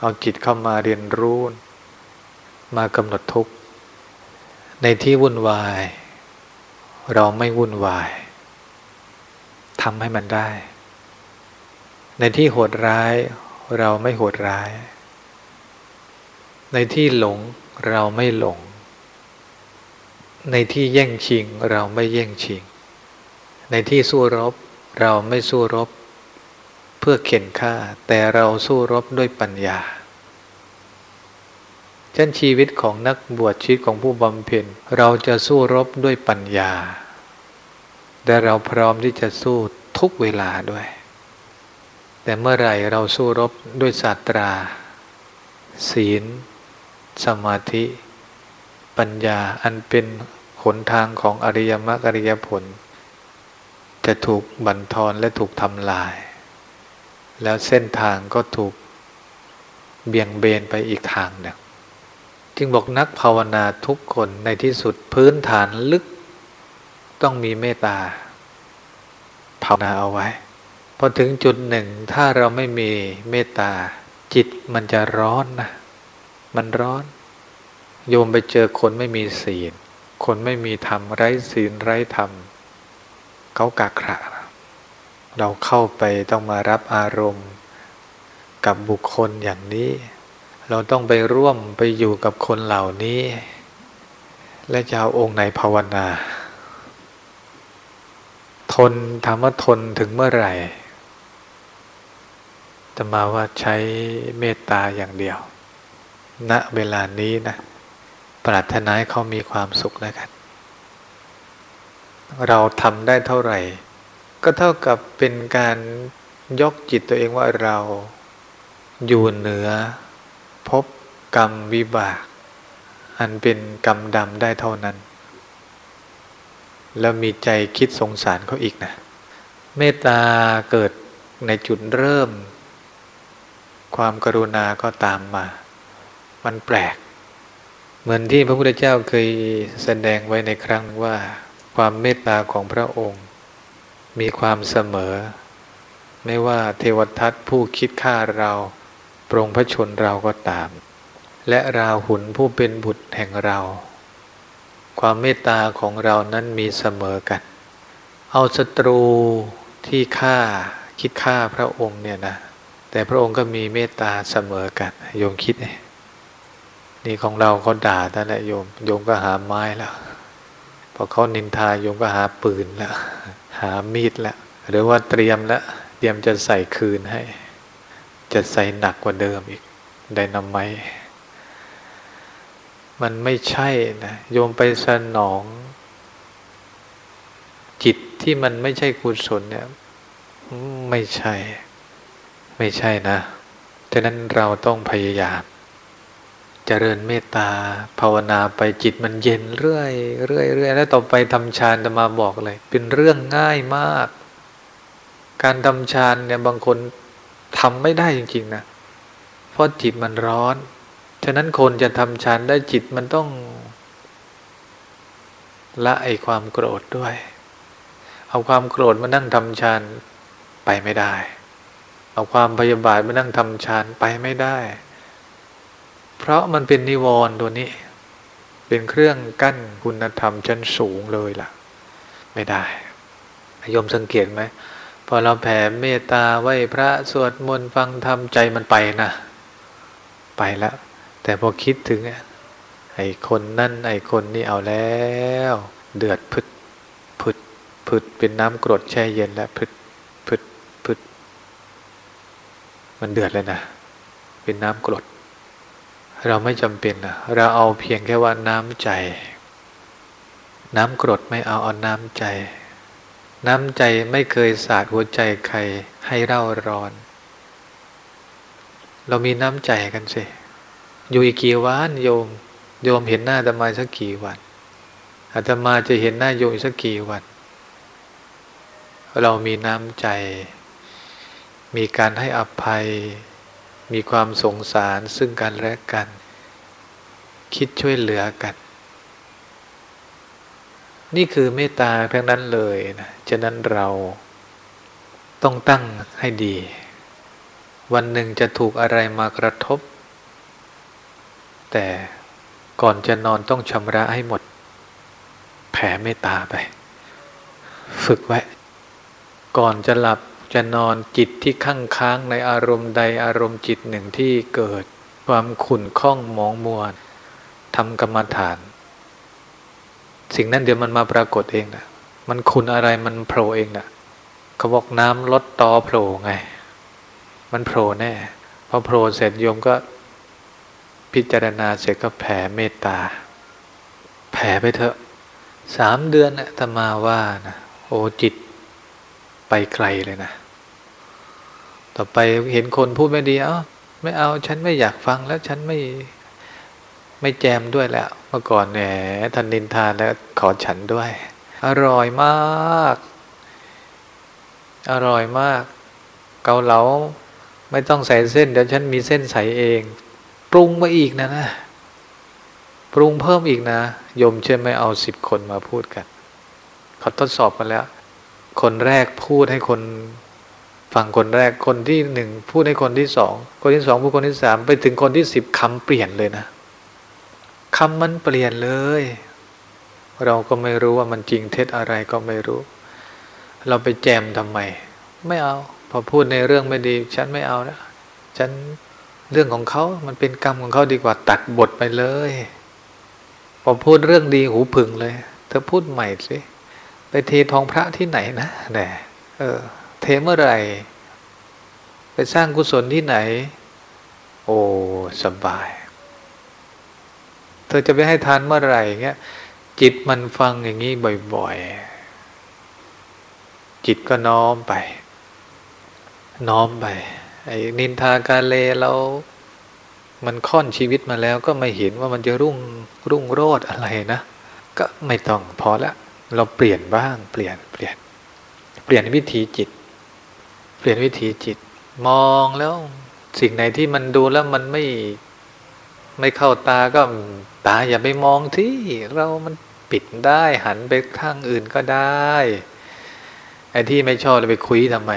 เอาจิตเข้ามาเรียนรู้ มากำหนดทุกในที่วุ่นวาย เราไม่วุ่นวายทำให้มันได้ ในที่โหดร้าย เราไม่โหดร้าย ในที่หลงเราไม่หลง ในที่แย่งชิงเราไม่แย่งชิง ในที่สู้รบเราไม่สู้รบ เพื่อเข็นฆ่า แต่เราสู้รบด้วยปัญญาเช่นชีวิตของนักบวชชีวิตของผู้บำเพ็ญเราจะสู้รบด้วยปัญญาแต่เราพร้อมที่จะสู้ทุกเวลาด้วย แต่เมื่อไหร่เราสู้รบด้วยศาสตรา ศีล สมาธิปัญญาอันเป็นหนทางของอริยมรรคอริยผล จะถูกบั่นทอนและถูกทำลาย แล้วเส้นทางก็ถูกเบี่ยงเบนไปอีกทางหนึ่งจึงบอกนักภาวนาทุกคนในที่สุดพื้นฐานลึก ต้องมีเมตตาภาวนาเอาไว้พอถึงจุดหนึ่งถ้าเราไม่มีเมตตาจิตมันจะร้อนนะ มันร้อน โยมไปเจอคนไม่มีศีล คนไม่มีธรรมไร้ศีลไร้ธรรมเขากักขระเราเข้าไปต้องมารับอารมณ์ กับบุคคลอย่างนี้ เราต้องไปร่วมไปอยู่กับคนเหล่านี้ และจะเอาองค์ไหนภาวนา ทนธรรมทนถึงเมื่อไหร่จะมาว่าใช้เมตตาอย่างเดียว ณเวลานี้นะ ปรารถนาให้เขามีความสุขแล้วกัน เราทำได้เท่าไหร่ ก็เท่ากับเป็นการยกจิตตัวเองว่าเราอยู่เหนือพบกรรมวิบาก อันเป็นกรรมดำได้เท่านั้น แล้วมีใจคิดสงสารเขาอีกนะ เมตตาเกิดในจุดเริ่ม ความกรุณาก็ตามมา มันแปลก เหมือนที่พระพุทธเจ้าเคยแสดงไว้ในครั้งว่า ความเมตตาของพระองค์ มีความเสมอ ไม่ว่าเทวทัตผู้คิดฆ่าเราปรงพระชนเราก็ตาม และราหุลผู้เป็นบุตรแห่งเรา ความเมตตาของเรานั้นมีเสมอกัน เอาศัตรูที่ฆ่าคิดฆ่าพระองค์เนี่ยนะแต่พระองค์ก็มีเมตตาเสมอกันโยมคิดไง นี่ของเราเขาด่าแต่ละโยม โยมก็หาไม้แล้วพอเขานินทาโยมก็หาปืนแล้วหามีดแล้วหรือว่าเตรียมแล้วเตรียมจะใส่คืนให้ จะใส่หนักกว่าเดิมอีกได้นำไม้มันไม่ใช่นะโยมไปสนอง จิตที่มันไม่ใช่กุศลเนี่ย ไม่ใช่ ไม่ใช่นะฉะนั้นเราต้องพยายาม เจริญเมตตาภาวนาไปจิตมันเย็นเรื่อยเรื่อยเรื่อยแล้วต่อไปทำฌานจะมาบอกเลย เป็นเรื่องง่ายมาก การทำฌานเนี่ยบางคนทำไม่ได้จริง ๆ นะเพราะจิตมันร้อน ฉะนั้นคนจะทำฌานได้จิตมันต้องละไอความโกรธด้วย เอาความโกรธมานั่งทำฌานไปไม่ได้ เอาความพยาบาทมานั่งทำฌานไปไม่ได้ เพราะมันเป็นนิวรณ์ตัวนี้ เป็นเครื่องกั้นคุณธรรมชั้นสูงเลยล่ะ ไม่ได้โยมสังเกตไหมพอเราแผ่เมตตาไหว้พระสวดมนต์ฟังธรรมใจมันไปนะ ไปแล้ว แต่พอคิดถึงไอ้คนนั่นไอ้คนนี่เอาแล้ว เดือดพึดพึดพึดเป็นน้ำกรดแช่เย็นแล้วพึดมันเดือดเลยนะ เป็นน้ำกรด เราไม่จำเป็นนะเราเอาเพียงแค่ว่าน้ำใจ น้ำกรดไม่เอาเอาน้ำใจ น้ำใจไม่เคยสาดหัวใจใครให้เร่าร้อน เรามีน้ำใจกันสิ อยู่อีกกี่วันโยม โยมเห็นหน้าอาตมาสักกี่วันอาตมาจะเห็นหน้าโยมสักกี่วัน เรามีน้ำใจ มีการให้อภัย มีความสงสารซึ่งกันและกัน คิดช่วยเหลือกัน นี่คือเมตตาเพียงนั้นเลยนะฉะนั้นเราต้องตั้งให้ดี วันหนึ่งจะถูกอะไรมากระทบ แต่ก่อนจะนอนต้องชำระให้หมด แผ่เมตตาไป ฝึกไว้ ก่อนจะหลับ จะนอนจิตที่ข้างค้างในอารมณ์ใดอารมณ์จิตหนึ่งที่เกิด ความขุ่นข้องมองมัวทำกรรมฐาน สิ่งนั้นเดี๋ยวมันมาปรากฏเองนะมันขุ่นอะไรมันโผล่เองนะเขาบอกน้ำลดตอโผล่ไง มันโผล่แน่พอโผล่เสร็จโยมก็พิจารณาเสร็จก็แผ่เมตตา แผ่ไปเถอะสามเดือนนะธรรมาว่านะโอ้จิตไปไกลเลยนะ ต่อไปเห็นคนพูดไม่ดีเอ้าไม่เอาฉันไม่อยากฟังแล้วฉันไม่ไม่แจมด้วยแล้ว เมื่อก่อนแหนทันนินทานแล้วขอฉันด้วย อร่อยมาก อร่อยมาก เกาเหลาไม่ต้องใส่เส้น เดี๋ยวฉันมีเส้นใส่เอง ปรุงมาอีกนะนะปรุงเพิ่มอีกนะโยมเชื่อไม่เอาสิบคนมาพูดกันเขาทดสอบกันแล้ว คนแรกพูดให้คน ฟังคนแรกคนที่หนึ่งพูดให้คนที่สองคนที่สองพูดคนที่สามไปถึงคนที่สิบคำเปลี่ยนเลยนะคำมันเปลี่ยนเลย เราก็ไม่รู้ว่ามันจริงเท็จอะไรก็ไม่รู้ เราไปแจมทำไม ไม่เอา พอพูดในเรื่องไม่ดี ฉันไม่เอานะฉันเรื่องของเขามันเป็นกรรมของเขาดีกว่าตัดบทไปเลย พอพูดเรื่องดีหูผึ่งเลย เธอพูดใหม่สิไปเททองพระที่ไหนนะแหนเออ เทเมื่อไหร่ ไปสร้างกุศลที่ไหน โอ้สบาย เธอจะไปให้ทานเมื่อไหร่เงี้ยจิตมันฟังอย่างนี้บ่อยๆ จิตก็น้อมไป น้อมไป ไอ้นินทากาเลเรามันค่อนชีวิตมาแล้วก็ไม่เห็นว่ามันจะรุ่งรุ่งโรดอะไรนะ ก็ไม่ต้องพอละ เราเปลี่ยนบ้าง เปลี่ยนเปลี่ยน เปลี่ยนวิธีจิต เปลี่ยนวิถีจิต มองแล้วสิ่งไหนที่มันดูแล้วมันไม่ไม่เข้าตาก็ตาอย่าไปมองที่เรามันปิดได้หันไปข้างอื่นก็ได้ไอ้ที่ไม่ชอบเลยไปคุยทำไม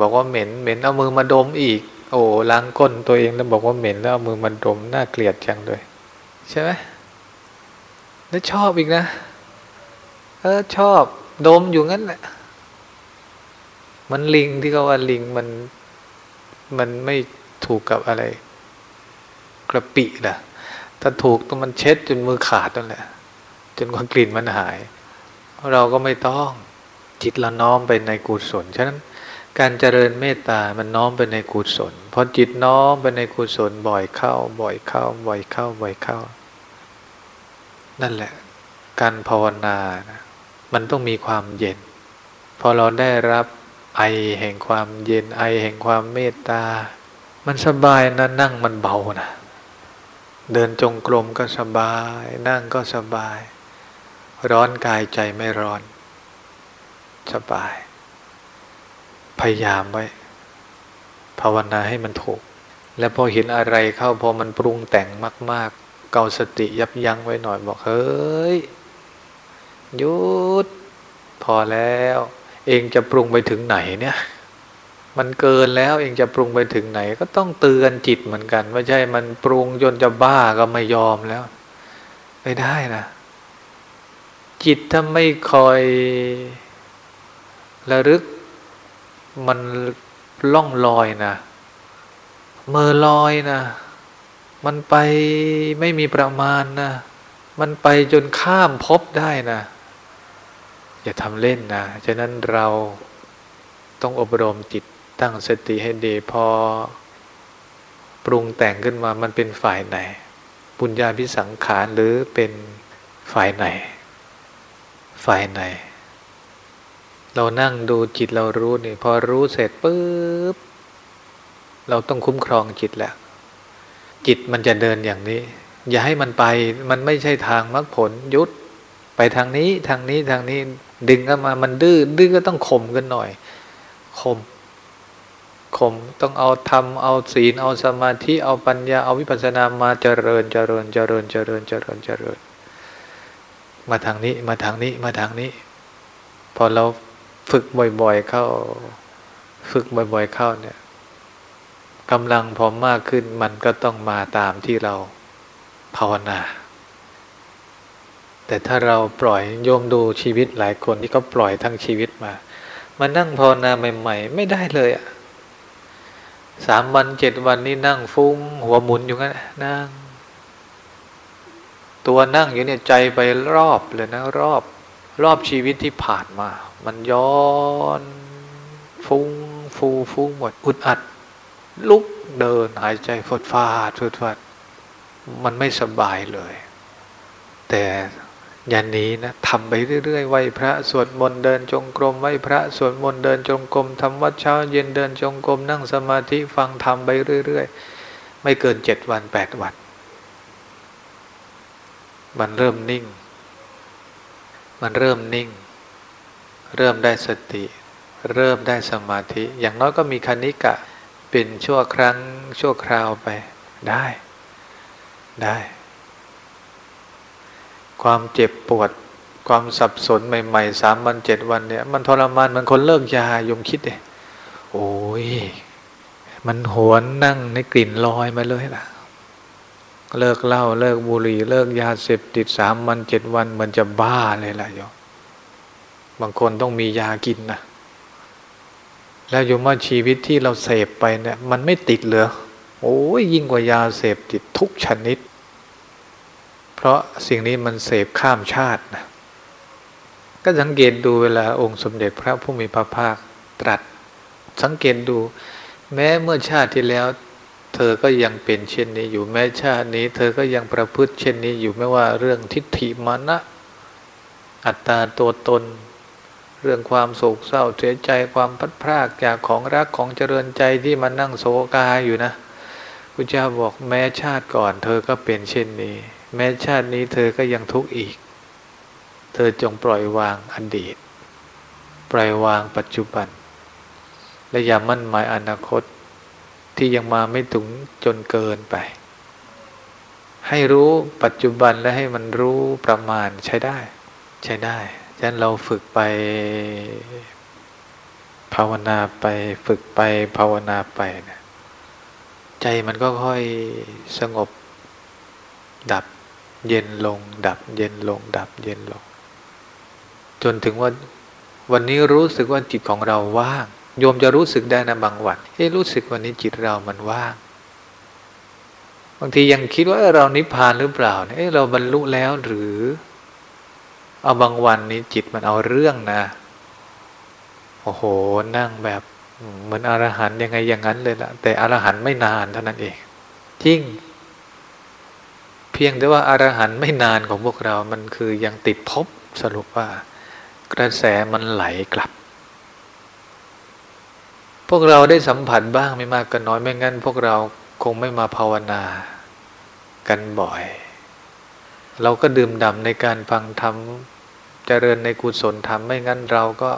บอกว่าเหม็นเหม็นเอามือมาดมอีก โอ้ล้างก้นตัวเองแล้วบอกว่าเหม็นแล้วเอามือมาดมน่าเกลียดจังเลยใช่ไหมแล้วชอบอีกนะเออชอบดมอยู่งั้นแหละ มันลิงที่เขาว่าลิงมันมันไม่ถูกกับอะไร กระปิล่ะ ถ้าถูกต้องมันเช็ดจนมือขาดนั่นแหละ จนความกลิ่นมันหาย เราก็ไม่ต้องจิตเราน้อมไปในกุศลฉะนั้นการเจริญเมตตา มันน้อมไปในกุศลพอจิตน้อมไปในกุศลบ่อยเข้า บ่อยเข้า บ่อยเข้า บ่อยเข้า นั่นแหละ การภาวนานะมันต้องมีความเย็น พอเราได้รับ ไอแห่งความเย็นไอแห่งความเมตตา มันสบายนะนั่งมันเบานะเดินจงกรมก็สบาย นั่งก็สบาย ร้อนกายใจไม่ร้อน สบาย พยายามไว้ ภาวนาให้มันถูก แล้วพอเห็นอะไรเข้าพอมันปรุงแต่งมาก ๆ เกาสติยับยั้งไว้หน่อยบอกเฮ้ยหยุดพอแล้ว เองจะปรุงไปถึงไหนเนี่ย มันเกินแล้วเองจะปรุงไปถึงไหน ก็ต้องเตือนจิตเหมือนกัน ไม่ใช่มันปรุงจนจะบ้าก็ไม่ยอมแล้ว ไม่ได้นะ จิตถ้าไม่คอยระลึก มันล่องลอยนะเมื่อลอยนะมันไปไม่มีประมาณนะมันไปจนข้ามพบได้นะ อย่าทำเล่นนะฉะนั้นเราต้องอบรมจิตตั้งสติให้ดีพอปรุงแต่งขึ้นมามันเป็นฝ่ายไหนปุญญาพิสังขารหรือเป็นฝ่ายไหน ฝ่ายไหน เรานั่งดูจิตเรารู้นี่พอรู้เสร็จปุ๊บเราต้องคุ้มครองจิตแหละจิตมันจะเดินอย่างนี้ อย่าให้มันไปมันไม่ใช่ทางมรรคผลยุด ไปทางนี้ทางนี้ทางนี้ ดึงเข้ามามันดื้อดื้อก็ต้องข่มกันหน่อยข่มข่มต้องเอาธรรมเอาศีลเอาสมาธิเอาปัญญาเอาวิปัสสนามาเจริญเจริญเจริญเจริญเจริญเจริญ มาทางนี้มาทางนี้มาทางนี้ พอเราฝึกบ่อยๆเข้า ฝึกบ่อยๆเข้าเนี่ยกำลังพอมากขึ้นมันก็ต้องมาตามที่เราภาวนา แต่ถ้าเราปล่อยโยมดูชีวิตหลายคนที่เขาปล่อยทั้งชีวิตมา มานั่งภาวนาใหม่ ๆ ไม่ได้เลยอะสามวันเจ็ดวันนี้นั่งฟุ้ง หัวหมุนอยู่งั้นนั่ง ตัวนั่งอยู่เนี่ยใจไปรอบเลยนะ รอบ รอบชีวิตที่ผ่านมา มันย้อน ฟุ้ง ฟูฟุ้งหมดอุดอัด ลุกเดินหายใจฟดฟาดฟดฟาดมันไม่สบายเลย แต่ อย่านี้นะทำไปเรื่อยๆไหวพระสวดมนต์เดินจงกรมไหวพระสวดมนต์เดินจงกรมทำวัดเช้าเย็นเดินจงกรมนั่งสมาธิฟังธรรมไปเรื่อยๆ ไม่เกินเจ็ดวันแปดวัน มันเริ่มนิ่ง มันเริ่มนิ่ง เริ่มได้สติ เริ่มได้สมาธิ อย่างน้อยก็มีคณิกะ เป็นชั่วครั้งชั่วคราวไปได้ได้ ความเจ็บปวด ความสับสนใหม่ๆสามวันเจ็ดวันเนี่ย มันทรมานมันคนเลิกยายมคิดเลยโอ้ยมันหวนนั่งในกลิ่นลอยมาเลยล่ะ เลิกเหล้าเลิกบุหรี่ เลิกยาเสพติดสามวันเจ็ดวันมันจะบ้าเลยล่ะโยมบางคนต้องมียากินนะแล้วโยมว่าชีวิตที่เราเสพไปเนี่ย มันไม่ติดเหรอโอ้ยยิ่งกว่ายาเสพติดทุกชนิด เพราะสิ่งนี้มันเสพข้ามชาตินะก็สังเกตดูเวลาองค์สมเด็จพระผู้มีพระภาคตรัส สังเกตดู แม้เมื่อชาติที่แล้ว เธอก็ยังเป็นเช่นนี้อยู่แม้ชาตินี้ เธอก็ยังประพฤติเช่นนี้อยู่ไม่ว่าเรื่องทิฏฐิมานะ อัตตาตัวตน เรื่องความโศกเศร้าเสียใจความพัดพรากจากของรักของเจริญใจที่มันนั่งโศกาอยู่นะพระเจ้าบอกแม้ชาติก่อน เธอก็เป็นเช่นนี้ แม้ชาตินี้เธอก็ยังทุกข์อีก เธอจงปล่อยวางอดีต ปล่อยวางปัจจุบัน และอย่ามั่นหมายอนาคตที่ยังมาไม่ถึงจนเกินไป ให้รู้ปัจจุบันและให้มันรู้ประมาณใช้ได้ ใช้ได้ฉะนั้นเราฝึกไป ภาวนาไปฝึกไปภาวนาไปนะใจมันก็ค่อยสงบดับ เย็นลง ดับ เย็นลง ดับ เย็นลง จนถึงว่าวันนี้รู้สึกว่าจิตของเราว่าง โยมจะรู้สึกได้นะบางวันเฮ้รู้สึกวันนี้จิตเรามันว่าง บางทียังคิดว่าเรานิพพานหรือเปล่าเอ้เราบรรลุแล้วหรือ เอาบางวันนี้จิตมันเอาเรื่องนะ โอ้โห นั่งแบบเหมือนอรหันยังไงอย่างนั้นเลยละแต่อรหันไม่นานเท่านั้นเองจริง เพียงแต่ว่าอารหันไม่นานของพวกเรา มันคือยังติดภพสรุปว่า กระแสมันไหลกลับ พวกเราได้สัมผัสบ้างไม่มากก็น้อยไม่งั้น พวกเราคงไม่มาภาวนากันบ่อย เราก็ดื่มด่ำในการฟังธรรมเจริญในกุศลธรรมไม่งั้นเราก็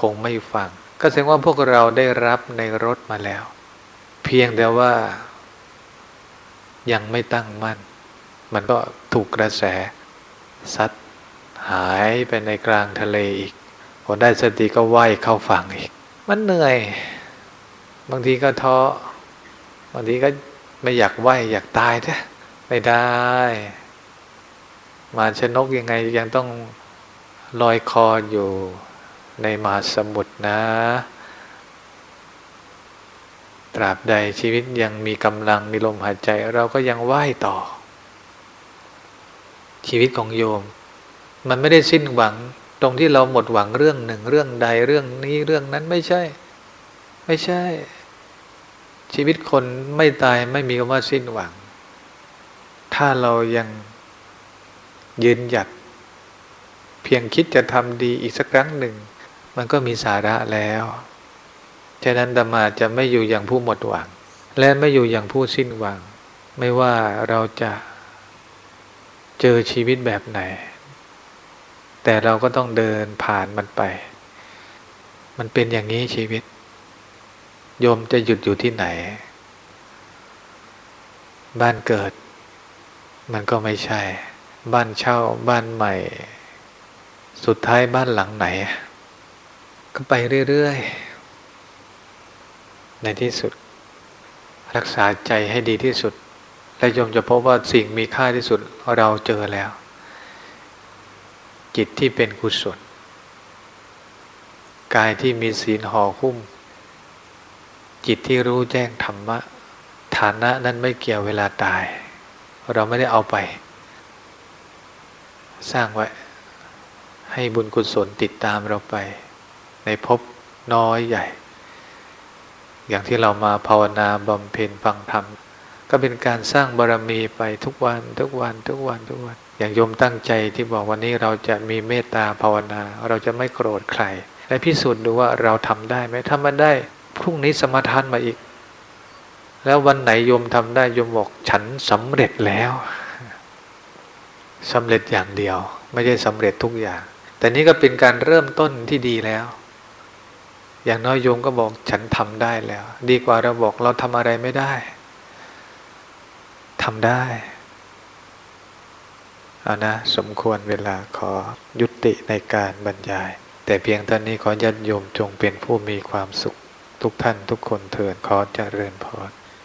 คงไม่ฟัง ก็แสดงว่าพวกเราได้รับในรถมาแล้ว เพียงแต่ว่ายังไม่ตั้งมั่น มันก็ถูกกระแสซัดหายไปในกลางทะเลอีกพอได้สติก็ว่ายเข้าฝั่งอีก มันเหนื่อย บางทีก็ท้อบางทีก็ไม่อยากว่ายอยากตายแท้ไม่ได้ มาชนกยังไงยังต้องลอยคออยู่ในมหาสมุทรนะ ตราบใดชีวิตยังมีกำลังมีลมหายใจ เราก็ยังว่ายต่อ ชีวิตของโยม มันไม่ได้สิ้นหวัง ตรงที่เราหมดหวังเรื่องหนึ่งเรื่องใดเรื่องนี้เรื่องนั้นไม่ใช่ ไม่ใช่ ชีวิตคนไม่ตายไม่มีคำว่าสิ้นหวัง ถ้าเรายังยืนหยัด เพียงคิดจะทำดีอีกสักครั้งหนึ่ง มันก็มีสาระแล้วฉะนั้นธรรมาจะไม่อยู่อย่างผู้หมดหวัง และไม่อยู่อย่างผู้สิ้นหวัง ไม่ว่าเราจะ เจอชีวิตแบบไหน แต่เราก็ต้องเดินผ่านมันไป มันเป็นอย่างนี้ชีวิต โยมจะหยุดอยู่ที่ไหน บ้านเกิด มันก็ไม่ใช่ บ้านเช่าบ้านใหม่ สุดท้ายบ้านหลังไหน ก็ไปเรื่อย ๆ ในที่สุด รักษาใจให้ดีที่สุด และโยมจะพบว่าสิ่งมีค่าที่สุดเราเจอแล้ว จิตที่เป็นกุศลกายที่มีศีลห่อหุ้ม จิตที่รู้แจ้งธรรมะ ฐานะนั้นไม่เกี่ยวเวลาตาย เราไม่ได้เอาไป สร้างไว้ ให้บุญกุศลติดตามเราไป ในภพน้อยใหญ่ อย่างที่เรามาภาวนาบำเพ็ญฟังธรรม ก็เป็นการสร้างบารรมีไปทุกวันทุกวันทุกวันทุกวัน อย่างโยมตั้งใจที่บอกวันนี้เราจะมีเมตตาภาวนา เราจะไม่โกรธใครและพิสูจน์ดูว่าเราทำได้ไหมถ้ามันได้พรุ่งนี้สมาทานมาอีก แล้ววันไหนโยมทำได้โยมบอกฉันสำเร็จแล้วสำเร็จอย่างเดียว ไม่ใช่สำเร็จทุกอย่าง แต่นี้ก็เป็นการเริ่มต้นที่ดีแล้ว อย่างน้อยโยมก็บอกฉันทำได้แล้ว ดีกว่าเราบอกเราทำอะไรไม่ได้ ทำได้เอานะสมควรเวลาขอยุติในการบรรยาย แต่เพียงท่านนี้ขอญาติโยมจงเป็นผู้มีความสุข ทุกท่านทุกคนเถิดขอเจริญพร